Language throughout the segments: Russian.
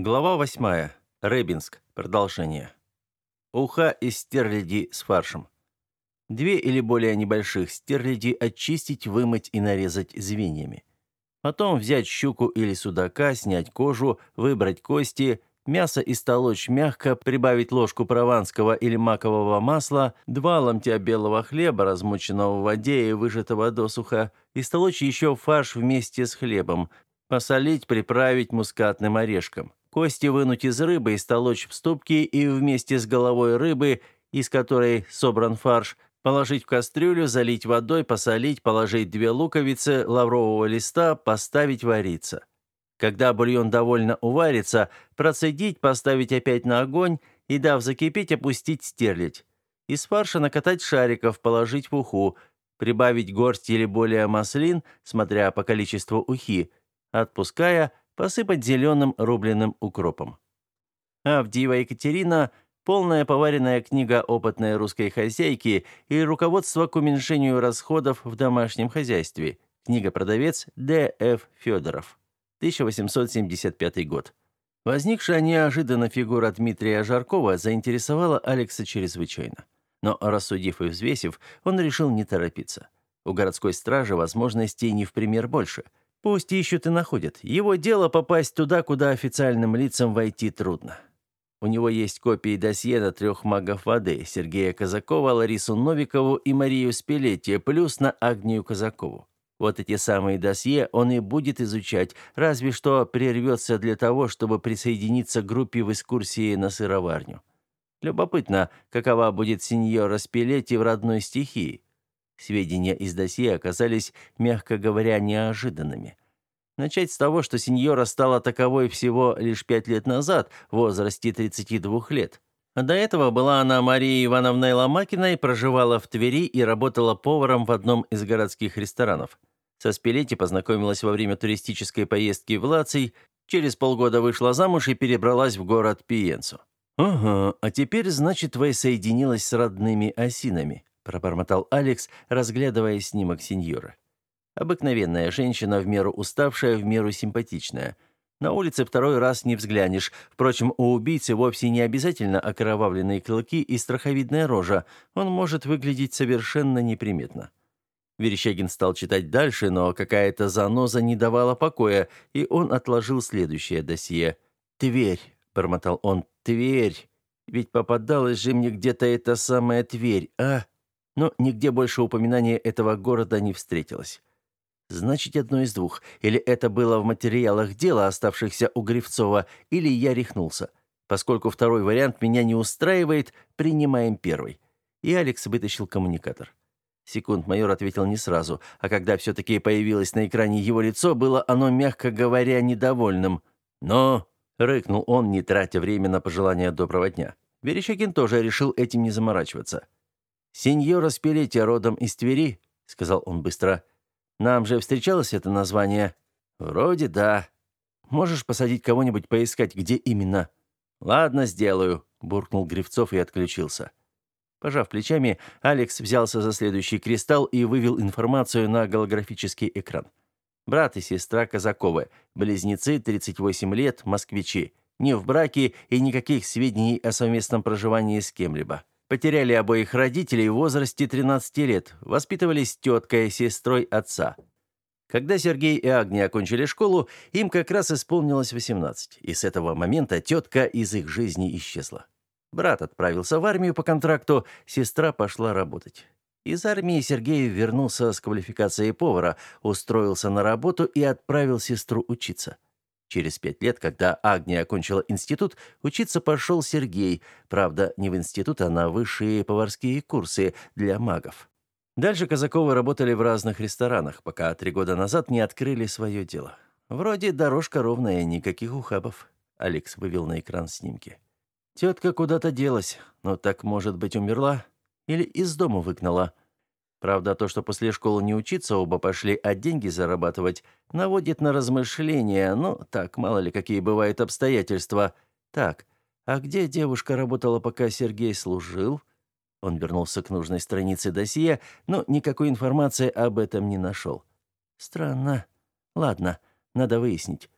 Глава 8. Рыбинск. Продолжение. Уха из стерляди с фаршем. Две или более небольших стерляди очистить, вымыть и нарезать звеньями. Потом взять щуку или судака, снять кожу, выбрать кости, мясо истолочь мягко, прибавить ложку прованского или макового масла, два ломтя белого хлеба, размоченного в воде и выжатого досуха, истолочь еще фарш вместе с хлебом, посолить, приправить мускатным орешком. Кости вынуть из рыбы и столочь в ступки и вместе с головой рыбы, из которой собран фарш, положить в кастрюлю, залить водой, посолить, положить две луковицы лаврового листа, поставить вариться. Когда бульон довольно уварится, процедить, поставить опять на огонь и, дав закипеть, опустить стерлить. Из фарша накатать шариков, положить в уху, прибавить горсть или более маслин, смотря по количеству ухи, отпуская, посыпать зеленым рубленым укропом. Авдеева Екатерина – полная поваренная книга опытной русской хозяйки и руководство к уменьшению расходов в домашнем хозяйстве. Книга-продавец Д.Ф. Федоров. 1875 год. Возникшая неожиданно фигура Дмитрия Жаркова заинтересовала Алекса чрезвычайно. Но, рассудив и взвесив, он решил не торопиться. У городской стражи возможностей не в пример больше – Пусть ищут и находят. Его дело попасть туда, куда официальным лицам войти трудно. У него есть копии досье на трех магов воды – Сергея Казакова, Ларису Новикову и Марию Спилетти, плюс на Агнию Казакову. Вот эти самые досье он и будет изучать, разве что прервется для того, чтобы присоединиться к группе в экскурсии на сыроварню. Любопытно, какова будет сеньора Спилетти в родной стихии. Сведения из досье оказались, мягко говоря, неожиданными. Начать с того, что сеньора стала таковой всего лишь пять лет назад, в возрасте 32 лет. До этого была она Марией Ивановной Ломакиной, проживала в Твери и работала поваром в одном из городских ресторанов. Со Спилетти познакомилась во время туристической поездки в Лаций, через полгода вышла замуж и перебралась в город Пиенцу. «Ага, а теперь, значит, соединилась с родными осинами пробормотал Алекс, разглядывая снимок сеньора. Обыкновенная женщина, в меру уставшая, в меру симпатичная. На улице второй раз не взглянешь. Впрочем, у убийцы вовсе не обязательно окровавленные клыки и страховидная рожа. Он может выглядеть совершенно неприметно. Верещагин стал читать дальше, но какая-то заноза не давала покоя, и он отложил следующее досье. «Тверь», — бормотал он, — «Тверь. Ведь попадалась же мне где-то эта самая Тверь, а?» Но нигде больше упоминания этого города не встретилось. Значит, одно из двух. Или это было в материалах дела, оставшихся у Гривцова, или я рехнулся. Поскольку второй вариант меня не устраивает, принимаем первый. И Алекс вытащил коммуникатор. Секунд-майор ответил не сразу, а когда все-таки появилось на экране его лицо, было оно, мягко говоря, недовольным. «Но!» — рыкнул он, не тратя время на пожелания доброго дня. Верещагин тоже решил этим не заморачиваться. «Сеньора Спилетти родом из Твери», — сказал он быстро. «Нам же встречалось это название?» «Вроде да. Можешь посадить кого-нибудь поискать, где именно?» «Ладно, сделаю», — буркнул Гривцов и отключился. Пожав плечами, Алекс взялся за следующий кристалл и вывел информацию на голографический экран. Брат и сестра Казаковы, близнецы, 38 лет, москвичи. Не в браке и никаких сведений о совместном проживании с кем-либо. Потеряли обоих родителей в возрасте 13 лет, воспитывались теткой, сестрой отца. Когда Сергей и Агния окончили школу, им как раз исполнилось 18, и с этого момента тетка из их жизни исчезла. Брат отправился в армию по контракту, сестра пошла работать. Из армии Сергей вернулся с квалификацией повара, устроился на работу и отправил сестру учиться. Через пять лет, когда Агния окончила институт, учиться пошел Сергей, правда, не в институт, а на высшие поварские курсы для магов. Дальше Казаковы работали в разных ресторанах, пока три года назад не открыли свое дело. Вроде дорожка ровная, никаких ухабов. Алекс вывел на экран снимки. Тетка куда-то делась, но так, может быть, умерла? Или из дома выгнала? Правда, то, что после школы не учиться оба пошли, а деньги зарабатывать, наводит на размышления. Ну, так, мало ли, какие бывают обстоятельства. Так, а где девушка работала, пока Сергей служил? Он вернулся к нужной странице досье, но никакой информации об этом не нашел. Странно. Ладно, надо выяснить.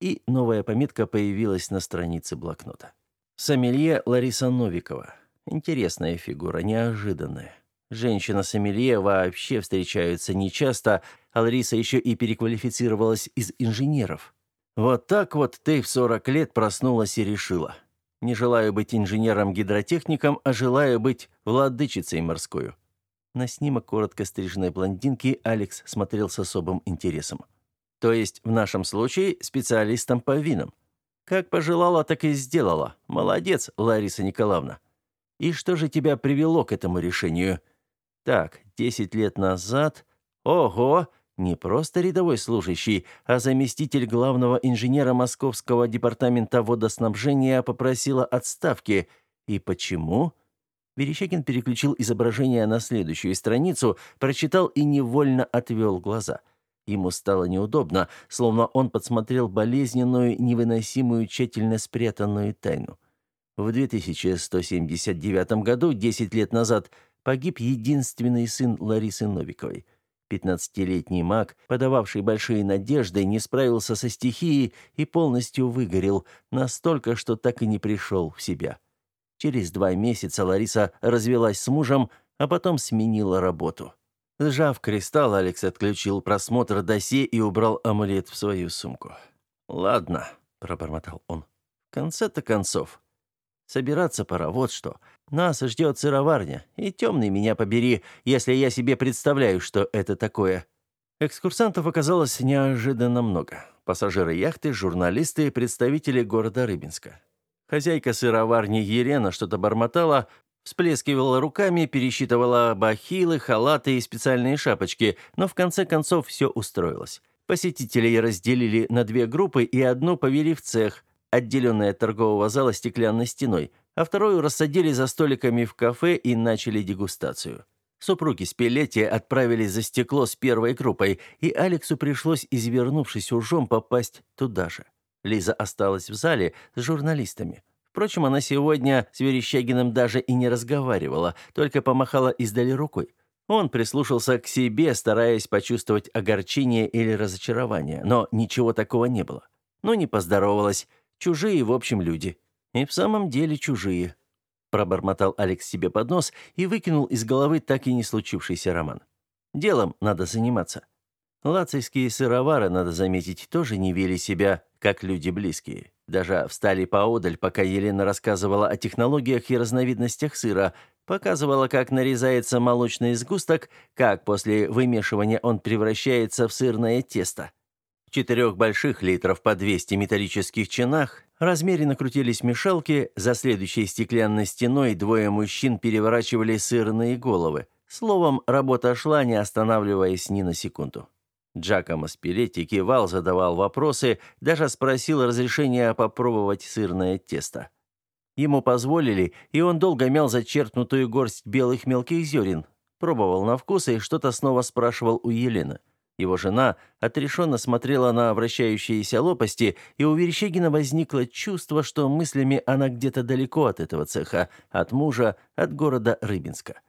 и новая пометка появилась на странице блокнота. Сомелье Лариса Новикова. Интересная фигура, неожиданная. Женщина-сомелье вообще встречаются нечасто, а Лариса еще и переквалифицировалась из инженеров. Вот так вот ты в 40 лет проснулась и решила. Не желаю быть инженером-гидротехником, а желаю быть владычицей морской. На снимок коротко стриженной блондинки Алекс смотрел с особым интересом. То есть в нашем случае специалистом по винам. Как пожелала, так и сделала. Молодец, Лариса Николаевна. И что же тебя привело к этому решению? Так, 10 лет назад... Ого! Не просто рядовой служащий, а заместитель главного инженера Московского департамента водоснабжения попросила отставки. И почему? Верещагин переключил изображение на следующую страницу, прочитал и невольно отвел глаза. Ему стало неудобно, словно он подсмотрел болезненную, невыносимую, тщательно спрятанную тайну. В 2179 году, 10 лет назад, погиб единственный сын Ларисы Новиковой. Пятнадцатилетний маг, подававший большие надежды, не справился со стихией и полностью выгорел, настолько, что так и не пришел в себя. Через два месяца Лариса развелась с мужем, а потом сменила работу. Сжав кристалл, Алекс отключил просмотр досье и убрал амулет в свою сумку. «Ладно», — пробормотал он. «В конце-то концов. Собираться пора, вот что. Нас ждет сыроварня, и темный меня побери, если я себе представляю, что это такое». Экскурсантов оказалось неожиданно много. Пассажиры яхты, журналисты, представители города Рыбинска. Хозяйка сыроварни Елена что-то бормотала, Всплескивала руками, пересчитывала бахилы, халаты и специальные шапочки, но в конце концов все устроилось. Посетителей разделили на две группы и одну повели в цех, отделенный от торгового зала стеклянной стеной, а вторую рассадили за столиками в кафе и начали дегустацию. Супруги Спилетти отправились за стекло с первой группой, и Алексу пришлось, извернувшись ужом, попасть туда же. Лиза осталась в зале с журналистами. Впрочем, она сегодня с Верещагиным даже и не разговаривала, только помахала издали рукой. Он прислушался к себе, стараясь почувствовать огорчение или разочарование, но ничего такого не было. Ну, не поздоровалась. Чужие, в общем, люди. И в самом деле чужие. Пробормотал Алекс себе под нос и выкинул из головы так и не случившийся роман. Делом надо заниматься. Лацийские сыровары, надо заметить, тоже не вели себя, как люди близкие. Даже встали поодаль, пока Елена рассказывала о технологиях и разновидностях сыра, показывала, как нарезается молочный сгусток, как после вымешивания он превращается в сырное тесто. Четырех больших литров по 200 металлических чинах размеренно крутились мешалки, за следующей стеклянной стеной двое мужчин переворачивали сырные головы. Словом, работа шла, не останавливаясь ни на секунду. Джакомо Спилетти кивал, задавал вопросы, даже спросил разрешения попробовать сырное тесто. Ему позволили, и он долго мял зачерпнутую горсть белых мелких зерен, пробовал на вкус и что-то снова спрашивал у Елены. Его жена отрешенно смотрела на вращающиеся лопасти, и у Верещагина возникло чувство, что мыслями она где-то далеко от этого цеха, от мужа, от города Рыбинска.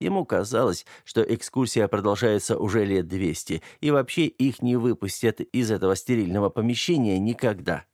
Ему казалось, что экскурсия продолжается уже лет 200, и вообще их не выпустят из этого стерильного помещения никогда.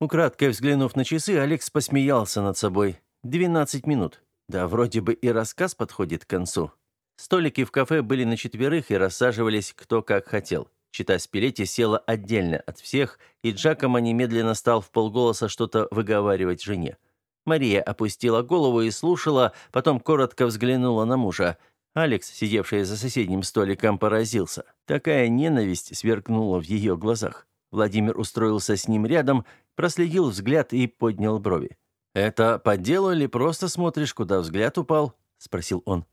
Украдкой взглянув на часы, Алекс посмеялся над собой. 12 минут. Да, вроде бы и рассказ подходит к концу. Столики в кафе были на четверых и рассаживались кто как хотел. Чита Спилетти села отдельно от всех, и Джакомо немедленно стал в полголоса что-то выговаривать жене. Мария опустила голову и слушала, потом коротко взглянула на мужа. Алекс, сидевший за соседним столиком, поразился. Такая ненависть сверкнула в ее глазах. Владимир устроился с ним рядом, проследил взгляд и поднял брови. «Это по делу или просто смотришь, куда взгляд упал?» – спросил он.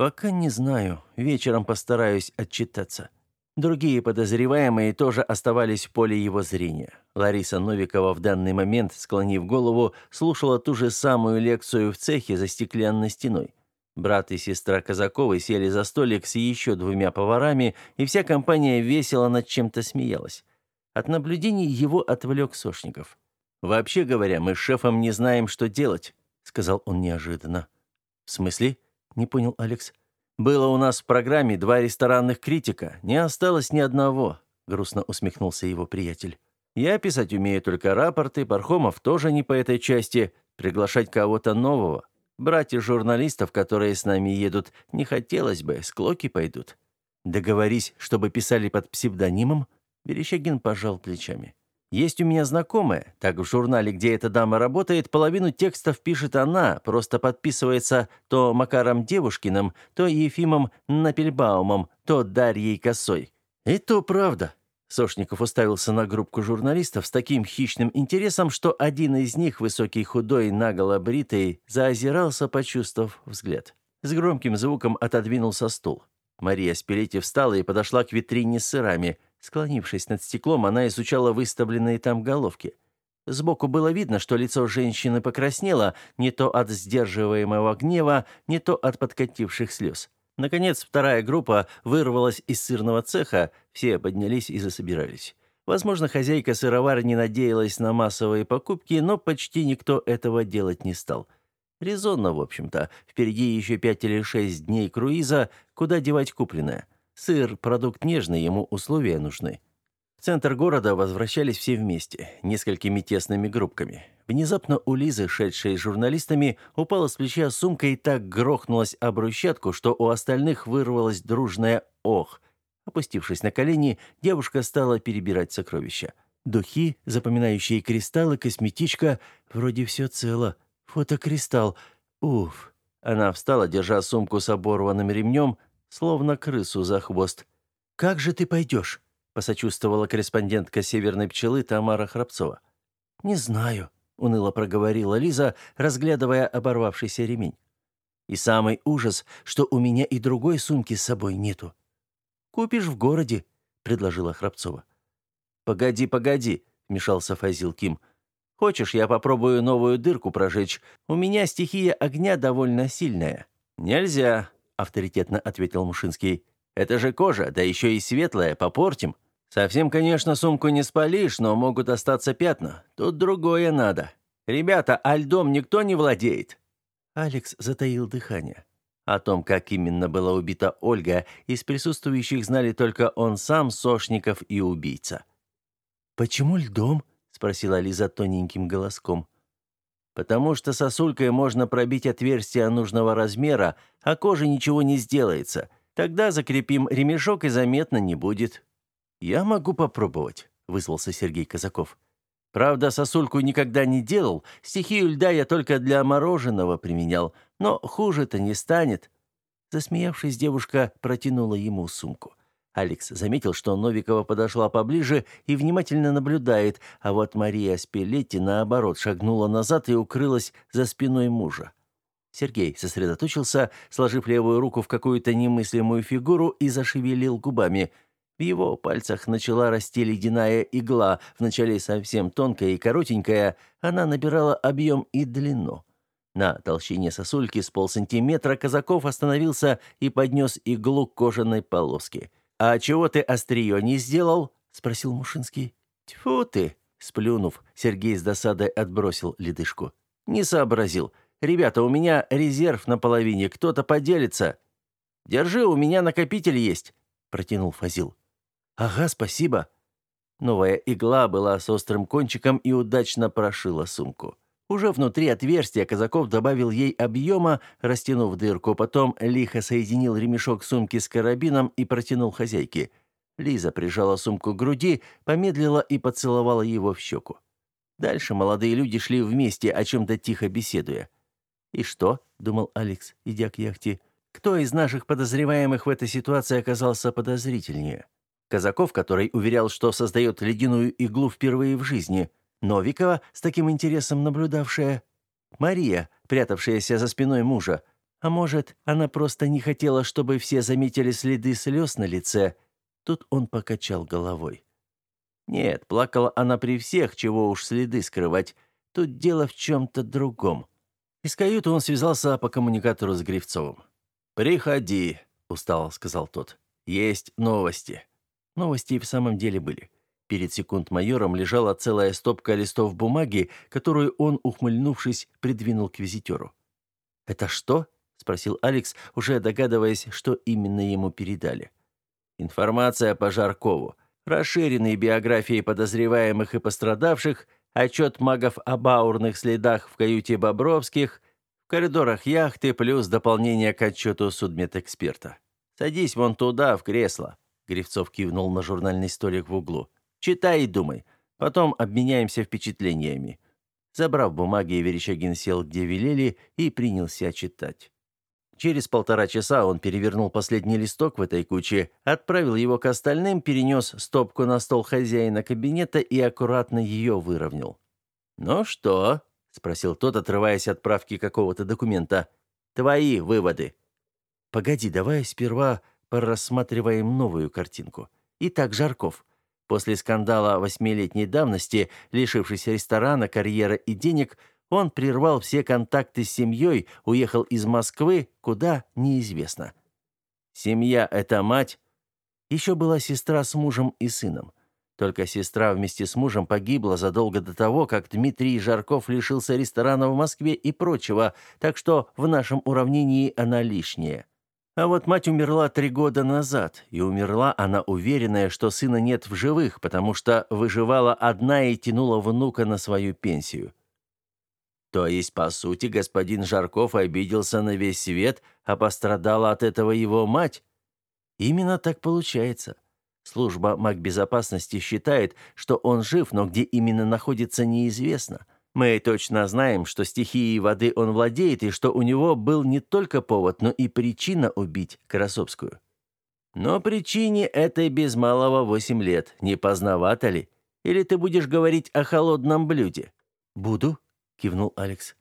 «Пока не знаю. Вечером постараюсь отчитаться». Другие подозреваемые тоже оставались в поле его зрения. Лариса Новикова в данный момент, склонив голову, слушала ту же самую лекцию в цехе за стеклянной стеной. Брат и сестра Казаковы сели за столик с еще двумя поварами, и вся компания весело над чем-то смеялась. От наблюдений его отвлек Сошников. «Вообще говоря, мы с шефом не знаем, что делать», — сказал он неожиданно. «В смысле?» — не понял Алекс. «Было у нас в программе два ресторанных критика, не осталось ни одного», — грустно усмехнулся его приятель. Я писать умею только рапорты, Пархомов тоже не по этой части, приглашать кого-то нового. Братьев журналистов, которые с нами едут, не хотелось бы, склоки пойдут. Договорись, чтобы писали под псевдонимом, Верещагин пожал плечами. Есть у меня знакомая, так в журнале, где эта дама работает, половину текстов пишет она, просто подписывается то Макаром Девушкиным, то Ефимом Напельбаумом, то Дарьей Косой. И то правда. Сошников уставился на группку журналистов с таким хищным интересом, что один из них, высокий, худой, наголо бритый, заозирался, почувствовав взгляд. С громким звуком отодвинулся стул. Мария Спилетти встала и подошла к витрине с сырами. Склонившись над стеклом, она изучала выставленные там головки. Сбоку было видно, что лицо женщины покраснело не то от сдерживаемого гнева, не то от подкативших слез. Наконец, вторая группа вырвалась из сырного цеха, все поднялись и засобирались. Возможно, хозяйка сыроварни надеялась на массовые покупки, но почти никто этого делать не стал. Резонно, в общем-то. Впереди еще пять или шесть дней круиза, куда девать купленное. Сыр – продукт нежный, ему условия нужны. В центр города возвращались все вместе, несколькими тесными группками. Внезапно у Лизы, шедшей с журналистами, упала с плеча сумка и так грохнулась об брусчатку, что у остальных вырвалось дружное «ох». Опустившись на колени, девушка стала перебирать сокровища. Духи, запоминающие кристаллы, косметичка, вроде все цело. Фотокристалл. Уф. Она встала, держа сумку с оборванным ремнем, словно крысу за хвост. «Как же ты пойдешь?» посочувствовала корреспондентка «Северной пчелы» Тамара Храбцова. «Не знаю», — уныло проговорила Лиза, разглядывая оборвавшийся ремень. «И самый ужас, что у меня и другой сумки с собой нету». «Купишь в городе», — предложила Храбцова. «Погоди, погоди», — вмешался Фазил Ким. «Хочешь, я попробую новую дырку прожечь? У меня стихия огня довольно сильная». «Нельзя», — авторитетно ответил Мушинский. Это же кожа, да еще и светлая, попортим. Совсем, конечно, сумку не спалишь, но могут остаться пятна. Тут другое надо. Ребята, а льдом никто не владеет?» Алекс затаил дыхание. О том, как именно была убита Ольга, из присутствующих знали только он сам, Сошников и убийца. «Почему льдом?» — спросила Лиза тоненьким голоском. «Потому что сосулькой можно пробить отверстие нужного размера, а коже ничего не сделается. Тогда закрепим ремешок и заметно не будет». «Я могу попробовать», — вызвался Сергей Казаков. «Правда, сосульку никогда не делал, стихию льда я только для мороженого применял, но хуже-то не станет». Засмеявшись, девушка протянула ему сумку. Алекс заметил, что Новикова подошла поближе и внимательно наблюдает, а вот Мария Спилетти, наоборот, шагнула назад и укрылась за спиной мужа. Сергей сосредоточился, сложив левую руку в какую-то немыслимую фигуру и зашевелил губами. В его пальцах начала расти ледяная игла, вначале совсем тонкая и коротенькая, она набирала объем и длину. На толщине сосульки с полсантиметра Казаков остановился и поднес иглу к кожаной полоске. «А чего ты острие не сделал?» — спросил Мушинский. «Тьфу ты!» — сплюнув, Сергей с досадой отбросил ледышку. «Не сообразил. «Ребята, у меня резерв на половине, кто-то поделится». «Держи, у меня накопитель есть», — протянул Фазил. «Ага, спасибо». Новая игла была с острым кончиком и удачно прошила сумку. Уже внутри отверстия Казаков добавил ей объема, растянув дырку, потом лихо соединил ремешок сумки с карабином и протянул хозяйке. Лиза прижала сумку к груди, помедлила и поцеловала его в щеку. Дальше молодые люди шли вместе, о чем-то тихо беседуя. «И что?» — думал Алекс, идя к яхте. «Кто из наших подозреваемых в этой ситуации оказался подозрительнее?» Казаков, который уверял, что создает ледяную иглу впервые в жизни. Новикова, с таким интересом наблюдавшая. Мария, прятавшаяся за спиной мужа. А может, она просто не хотела, чтобы все заметили следы слез на лице. Тут он покачал головой. Нет, плакала она при всех, чего уж следы скрывать. Тут дело в чем-то другом. Из каюты он связался по коммуникатору с Гривцовым. «Приходи», — устало сказал тот. «Есть новости». Новости и в самом деле были. Перед секунд-майором лежала целая стопка листов бумаги, которую он, ухмыльнувшись, придвинул к визитеру. «Это что?» — спросил Алекс, уже догадываясь, что именно ему передали. «Информация по Жаркову. расширенные биографии подозреваемых и пострадавших, отчет магов об аурных следах в каюте Бобровских, в коридорах яхты плюс дополнение к отчету судмедэксперта. «Садись вон туда, в кресло», — Гривцов кивнул на журнальный столик в углу. «Читай и думай. Потом обменяемся впечатлениями». Забрав бумаги, Верещагин сел, где велели, и принялся читать. Через полтора часа он перевернул последний листок в этой куче, отправил его к остальным, перенес стопку на стол хозяина кабинета и аккуратно ее выровнял. «Ну что?» — спросил тот, отрываясь от правки какого-то документа. «Твои выводы». «Погоди, давай сперва порассматриваем новую картинку. Итак, Жарков. После скандала восьмилетней давности, лишившись ресторана, карьеры и денег, он прервал все контакты с семьей, уехал из Москвы, куда – неизвестно. Семья – это мать. Еще была сестра с мужем и сыном. Только сестра вместе с мужем погибла задолго до того, как Дмитрий Жарков лишился ресторана в Москве и прочего, так что в нашем уравнении она лишняя. А вот мать умерла три года назад, и умерла она уверенная, что сына нет в живых, потому что выживала одна и тянула внука на свою пенсию. То есть, по сути, господин Жарков обиделся на весь свет, а пострадала от этого его мать? Именно так получается. Служба магбезопасности считает, что он жив, но где именно находится, неизвестно. Мы точно знаем, что стихией воды он владеет, и что у него был не только повод, но и причина убить Красовскую. Но причине этой без малого восемь лет. Не поздновато ли? Или ты будешь говорить о холодном блюде? Буду, кивнул Алекс.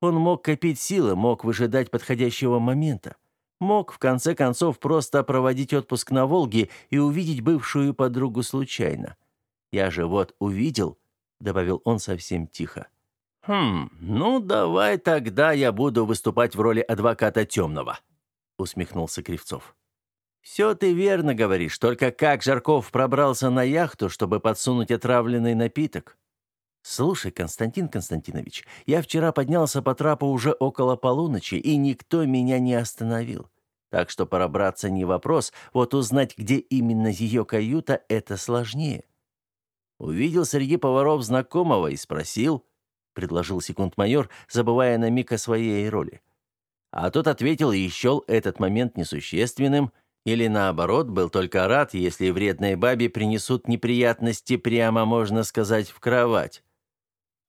Он мог копить силы, мог выжидать подходящего момента. Мог, в конце концов, просто проводить отпуск на Волге и увидеть бывшую подругу случайно. «Я же вот увидел», — добавил он совсем тихо. «Хм, ну давай тогда я буду выступать в роли адвоката темного», — усмехнулся Кривцов. «Все ты верно говоришь, только как Жарков пробрался на яхту, чтобы подсунуть отравленный напиток? «Слушай, Константин Константинович, я вчера поднялся по трапу уже около полуночи, и никто меня не остановил. Так что пробраться не вопрос, вот узнать, где именно ее каюта, это сложнее». Увидел среди поваров знакомого и спросил, предложил секунд-майор, забывая на миг о своей роли. А тот ответил и счел этот момент несущественным, или наоборот, был только рад, если вредной бабе принесут неприятности прямо, можно сказать, в кровать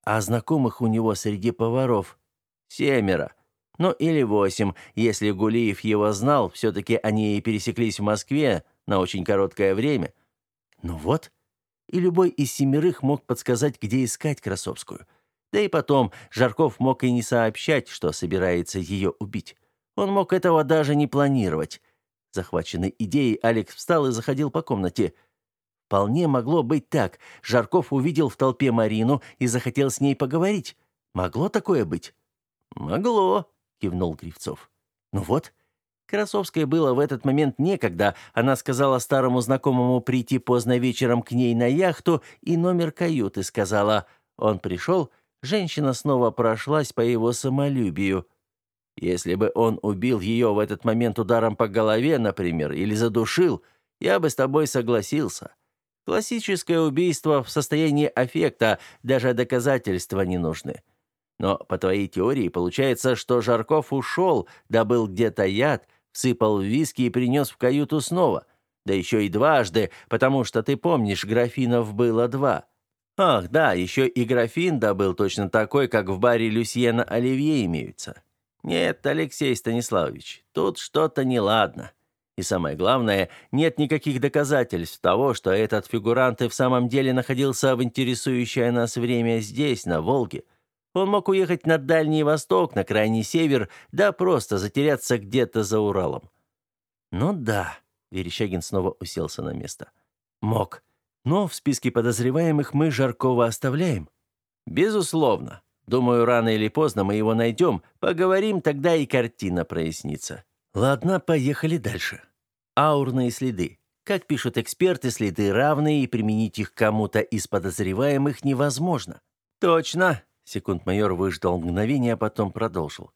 а знакомых у него среди поваров семеро. Ну или восемь, если Гулиев его знал, все-таки они и пересеклись в Москве на очень короткое время. Ну вот, и любой из семерых мог подсказать, где искать Красовскую. Да и потом, Жарков мог и не сообщать, что собирается ее убить. Он мог этого даже не планировать. Захваченный идеей, Алекс встал и заходил по комнате – Вполне могло быть так. Жарков увидел в толпе Марину и захотел с ней поговорить. Могло такое быть? Могло, кивнул Кривцов. Ну вот, Красовской было в этот момент некогда. Она сказала старому знакомому прийти поздно вечером к ней на яхту и номер каюты сказала. Он пришел, женщина снова прошлась по его самолюбию. Если бы он убил ее в этот момент ударом по голове, например, или задушил, я бы с тобой согласился. Классическое убийство в состоянии аффекта, даже доказательства не нужны. Но по твоей теории получается, что Жарков ушел, добыл где-то яд, всыпал виски и принес в каюту снова. Да еще и дважды, потому что ты помнишь, графинов было два. Ах, да, еще и графин добыл точно такой, как в баре Люсьена Оливье имеются. Нет, Алексей Станиславович, тут что-то неладно. И самое главное, нет никаких доказательств того, что этот фигурант и в самом деле находился в интересующее нас время здесь, на Волге. Он мог уехать на Дальний Восток, на Крайний Север, да просто затеряться где-то за Уралом. «Ну да», — Верещагин снова уселся на место. «Мог. Но в списке подозреваемых мы Жаркова оставляем». «Безусловно. Думаю, рано или поздно мы его найдем. Поговорим, тогда и картина прояснится». «Ладно, поехали дальше». Аурные следы. Как пишут эксперты, следы равные, и применить их кому-то из подозреваемых невозможно. Точно. Секунд-майор выждал мгновение, а потом продолжил.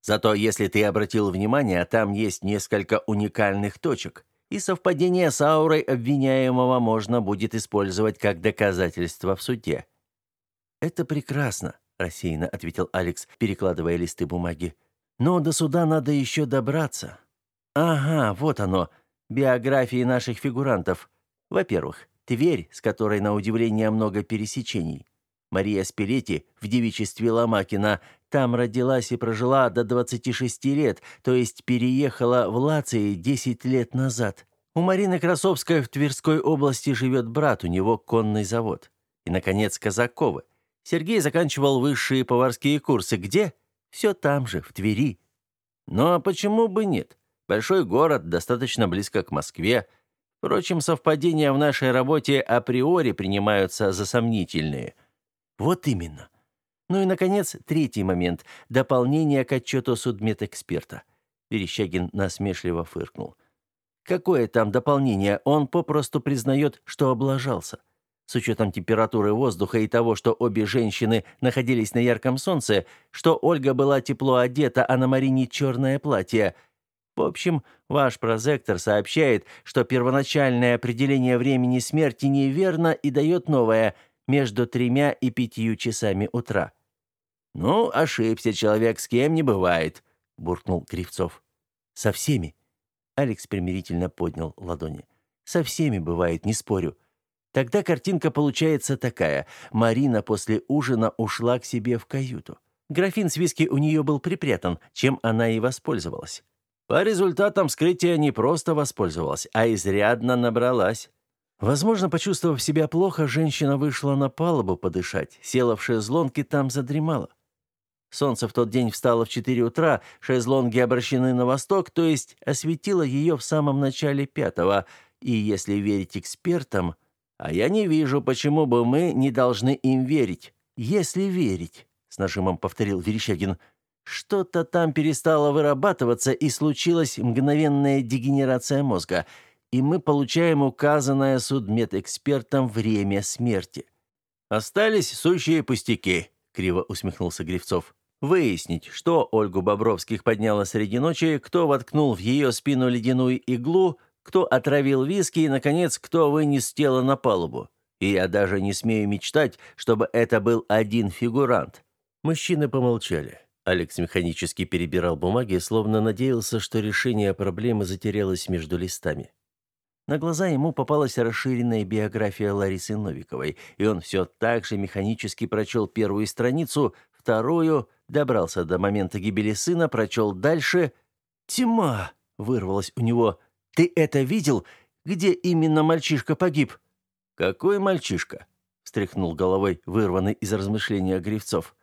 Зато если ты обратил внимание, там есть несколько уникальных точек. и совпадение с аурой обвиняемого можно будет использовать как доказательство в суде. «Это прекрасно», — рассеянно ответил Алекс, перекладывая листы бумаги. «Но до суда надо еще добраться». «Ага, вот оно, биографии наших фигурантов. Во-первых, Тверь, с которой, на удивление, много пересечений. Мария Спилетти в девичестве Ломакина там родилась и прожила до 26 лет, то есть переехала в Лации 10 лет назад. У Марины Красовской в Тверской области живет брат, у него конный завод. И, наконец, Казаковы. Сергей заканчивал высшие поварские курсы. Где? Все там же, в Твери. Ну а почему бы нет? Большой город, достаточно близко к Москве. Впрочем, совпадения в нашей работе априори принимаются за сомнительные. Вот именно. Ну и, наконец, третий момент – дополнение к отчету судмедэксперта. Верещагин насмешливо фыркнул. Какое там дополнение? Он попросту признает, что облажался. С учетом температуры воздуха и того, что обе женщины находились на ярком солнце, что Ольга была тепло одета, а на Марине черное платье – в общем, ваш прозектор сообщает, что первоначальное определение времени смерти неверно и дает новое между тремя и пятью часами утра. «Ну, ошибся человек, с кем не бывает», — буркнул Кривцов. «Со всеми?» Алекс примирительно поднял ладони. «Со всеми бывает, не спорю. Тогда картинка получается такая. Марина после ужина ушла к себе в каюту. Графин с виски у нее был припрятан, чем она и воспользовалась. По результатам вскрытия не просто воспользовалась, а изрядно набралась. Возможно, почувствовав себя плохо, женщина вышла на палубу подышать, села в шезлонг там задремала. Солнце в тот день встало в 4 утра, шезлонги обращены на восток, то есть осветило ее в самом начале пятого, и если верить экспертам, а я не вижу, почему бы мы не должны им верить. Если верить, с нажимом повторил Верещагин, — что-то там перестало вырабатываться, и случилась мгновенная дегенерация мозга, и мы получаем указанное судмедэкспертом время смерти. «Остались сущие пустяки», — криво усмехнулся Гривцов. «Выяснить, что Ольгу Бобровских подняло среди ночи, кто воткнул в ее спину ледяную иглу, кто отравил виски и, наконец, кто вынес тело на палубу. И я даже не смею мечтать, чтобы это был один фигурант». Мужчины помолчали. Алекс механически перебирал бумаги, словно надеялся, что решение проблемы затерялось между листами. На глаза ему попалась расширенная биография Ларисы Новиковой, и он все так же механически прочел первую страницу, вторую, добрался до момента гибели сына, прочел дальше. «Тьма!» — вырвалось у него. «Ты это видел? Где именно мальчишка погиб?» «Какой мальчишка?» — встряхнул головой вырванный из размышления Гривцов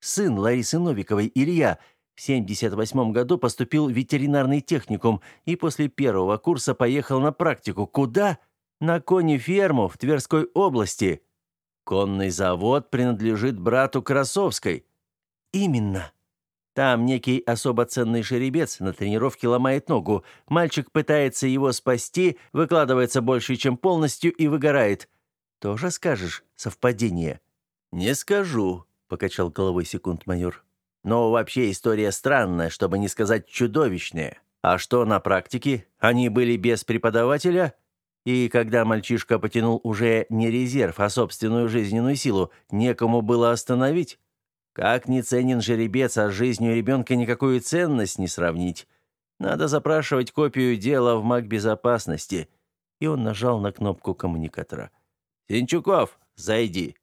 сын Ларисы Новиковой, Илья, в 78 году поступил в ветеринарный техникум и после первого курса поехал на практику. Куда? На кони-ферму в Тверской области. Конный завод принадлежит брату Красовской. Именно. Там некий особо ценный жеребец на тренировке ломает ногу. Мальчик пытается его спасти, выкладывается больше, чем полностью и выгорает. Тоже скажешь совпадение? Не скажу, покачал головой секунд-майор. Но вообще история странная, чтобы не сказать чудовищная. А что на практике? Они были без преподавателя? И когда мальчишка потянул уже не резерв, а собственную жизненную силу, некому было остановить? Как не ценен жеребец, а с жизнью ребенка никакую ценность не сравнить. Надо запрашивать копию дела в магбезопасности. И он нажал на кнопку коммуникатора. «Синчуков, зайди».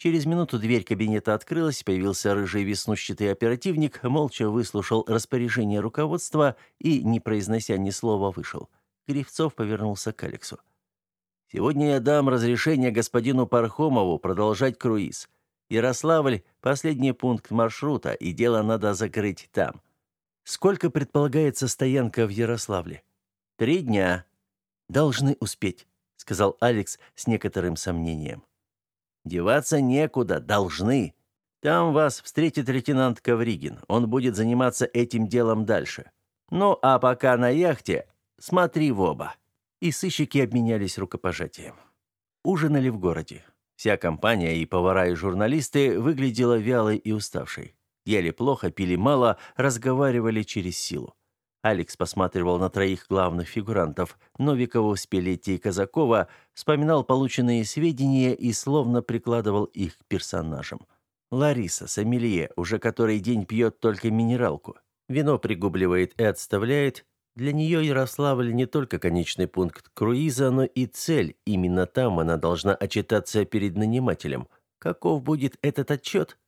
Через минуту дверь кабинета открылась, появился рыжий веснущатый оперативник, молча выслушал распоряжение руководства и, не произнося ни слова, вышел. Кривцов повернулся к Алексу. «Сегодня я дам разрешение господину Пархомову продолжать круиз. Ярославль – последний пункт маршрута, и дело надо закрыть там. Сколько предполагается стоянка в Ярославле?» «Три дня». «Должны успеть», – сказал Алекс с некоторым сомнением. Деваться некуда, должны. Там вас встретит лейтенант Ковригин. Он будет заниматься этим делом дальше. Ну, а пока на яхте, смотри в оба». И сыщики обменялись рукопожатием. Ужинали в городе. Вся компания, и повара, и журналисты, выглядела вялой и уставшей. Ели плохо, пили мало, разговаривали через силу. Алекс посматривал на троих главных фигурантов – Новикову, Спилетти и Казакова, вспоминал полученные сведения и словно прикладывал их к персонажам. Лариса, сомелье, уже который день пьет только минералку. Вино пригубливает и отставляет. Для нее Ярославль не только конечный пункт круиза, но и цель. Именно там она должна отчитаться перед нанимателем. Каков будет этот отчет?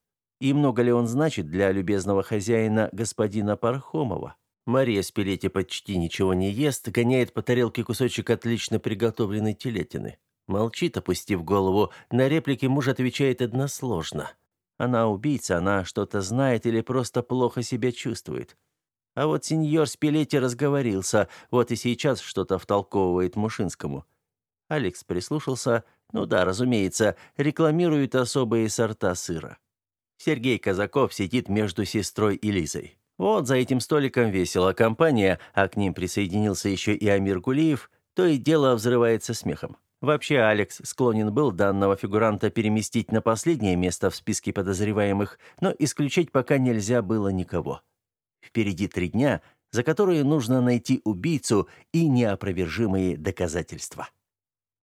И много ли он значит для любезного хозяина господина Пархомова? Мария Спилетти почти ничего не ест, гоняет по тарелке кусочек отлично приготовленной телятины. Молчит, опустив голову. На реплики муж отвечает односложно. Она убийца, она что-то знает или просто плохо себя чувствует. А вот сеньор Спилетти разговорился, вот и сейчас что-то втолковывает Мушинскому. Алекс прислушался. Ну да, разумеется, рекламируют особые сорта сыра. Сергей Казаков сидит между сестрой и Лизой. Вот за этим столиком весело компания, а к ним присоединился еще и Амир Гулиев, то и дело взрывается смехом. Вообще, Алекс склонен был данного фигуранта переместить на последнее место в списке подозреваемых, но исключить пока нельзя было никого. Впереди три дня, за которые нужно найти убийцу и неопровержимые доказательства.